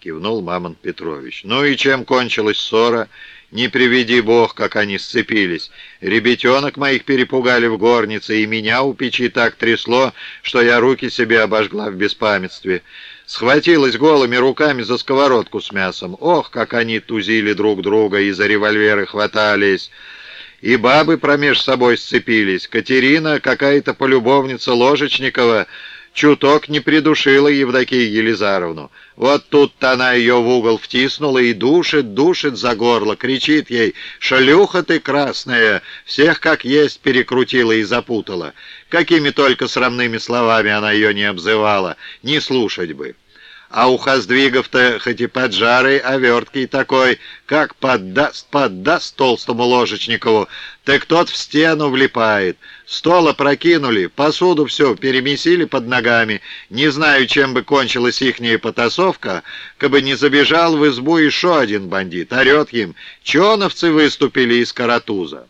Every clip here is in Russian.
кивнул Мамонт Петрович. Ну и чем кончилась ссора? Не приведи бог, как они сцепились. Ребятенок моих перепугали в горнице, и меня у печи так трясло, что я руки себе обожгла в беспамятстве. Схватилась голыми руками за сковородку с мясом. Ох, как они тузили друг друга и за револьверы хватались. И бабы промеж собой сцепились. Катерина, какая-то полюбовница Ложечникова, чуток не придушила Евдокию Елизаровну. Вот тут-то она ее в угол втиснула и душит, душит за горло, кричит ей «Шлюха ты красная!» Всех как есть перекрутила и запутала. Какими только срамными словами она ее не обзывала, не слушать бы. А у Хоздвигов-то хоть и поджарый, а верткий такой, как поддаст, поддаст толстому ложечникову, так тот в стену влипает. Стол опрокинули, посуду все перемесили под ногами. Не знаю, чем бы кончилась ихняя потасовка, кабы не забежал в избу еще один бандит. Орет им, чоновцы выступили из Каратуза.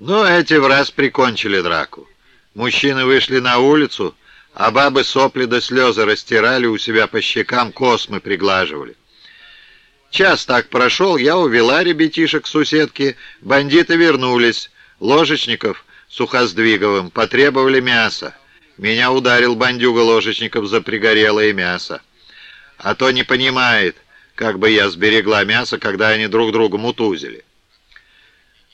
Но эти в раз прикончили драку. Мужчины вышли на улицу, а бабы сопли до слезы растирали у себя по щекам, космы приглаживали. Час так прошел, я увела ребятишек к суседке, бандиты вернулись, Ложечников с Ухоздвиговым потребовали мяса. Меня ударил бандюга Ложечников за пригорелое мясо. А то не понимает, как бы я сберегла мясо, когда они друг друга мутузили.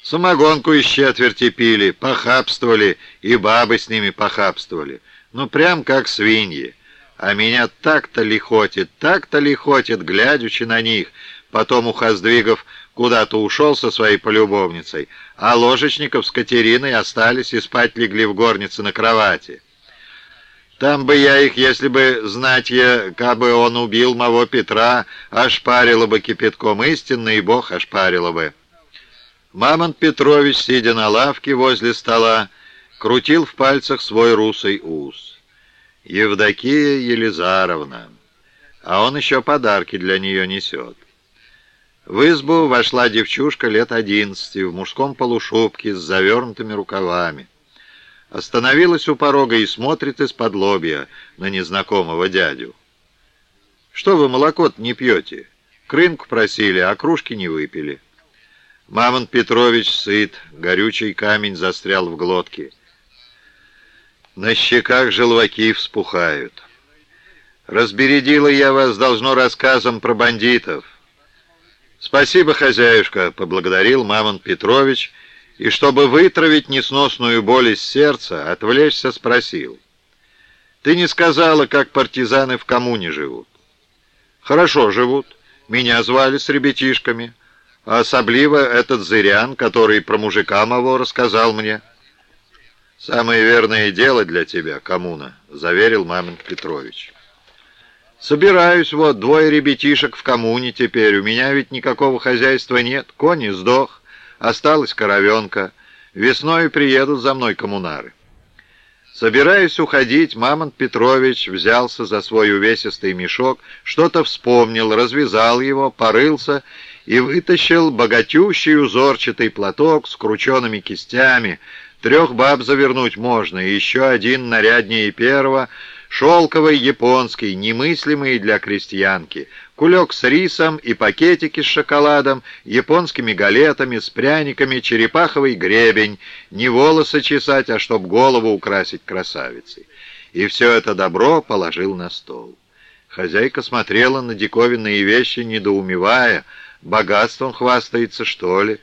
Самогонку из четверти пили, похабствовали, и бабы с ними похабствовали. Ну, прям как свиньи. А меня так-то лихотит, так-то лихотит, глядячи на них. Потом у Хоздвигов куда-то ушел со своей полюбовницей, а Ложечников с Катериной остались и спать легли в горнице на кровати. Там бы я их, если бы, знать я, кабы он убил моего Петра, ошпарило бы кипятком истинно, и Бог ошпарило бы. Мамонт Петрович, сидя на лавке возле стола, крутил в пальцах свой русый ус. Евдокия Елизаровна, а он еще подарки для нее несет. В избу вошла девчушка лет одиннадцати в мужском полушубке с завернутыми рукавами. Остановилась у порога и смотрит из-под лобья на незнакомого дядю. «Что вы молоко не пьете? Крынку просили, а кружки не выпили». Мамонт Петрович сыт, горючий камень застрял в глотке. На щеках желваки вспухают. Разбередила я вас, должно, рассказом про бандитов. Спасибо, хозяюшка, поблагодарил Мамонт Петрович, и, чтобы вытравить несносную боль из сердца, отвлечься спросил. Ты не сказала, как партизаны в коммуне живут. Хорошо живут. Меня звали с ребятишками. А особливо этот зырян, который про мужика моего рассказал мне. «Самое верное дело для тебя, коммуна», — заверил Мамонт Петрович. «Собираюсь, вот, двое ребятишек в коммуне теперь. У меня ведь никакого хозяйства нет. Конь сдох, осталась коровенка. Весной приедут за мной коммунары». Собираясь уходить, Мамонт Петрович взялся за свой увесистый мешок, что-то вспомнил, развязал его, порылся и вытащил богатющий узорчатый платок с крученными кистями, Трех баб завернуть можно, и еще один наряднее первого, шелковый японский, немыслимый для крестьянки, кулек с рисом и пакетики с шоколадом, японскими галетами, с пряниками, черепаховый гребень, не волосы чесать, а чтоб голову украсить красавицей. И все это добро положил на стол. Хозяйка смотрела на диковинные вещи, недоумевая, богатством хвастается, что ли.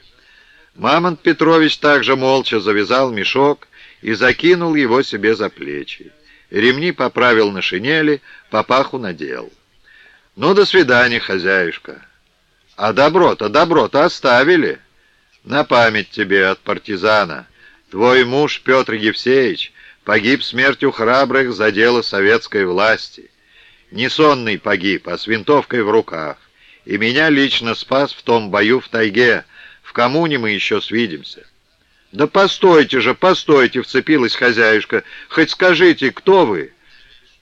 Мамонт Петрович также молча завязал мешок и закинул его себе за плечи. Ремни поправил на шинели, папаху надел. «Ну, до свидания, хозяюшка». «А добро-то, добро-то оставили?» «На память тебе от партизана. Твой муж Петр Евсеевич погиб смертью храбрых за дело советской власти. Не сонный погиб, а с винтовкой в руках. И меня лично спас в том бою в тайге, в коммуне мы еще свидимся». «Да постойте же, постойте!» — вцепилась хозяюшка. «Хоть скажите, кто вы?»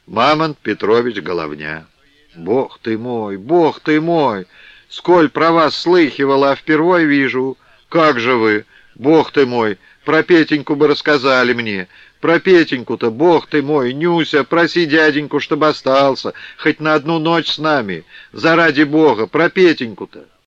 «Мамонт Петрович Головня». «Бог ты мой, бог ты мой! Сколь про вас слыхивала, а впервой вижу. Как же вы, бог ты мой, про Петеньку бы рассказали мне. Про Петеньку-то, бог ты мой, Нюся, проси дяденьку, чтобы остался, хоть на одну ночь с нами. Заради бога, про Петеньку-то.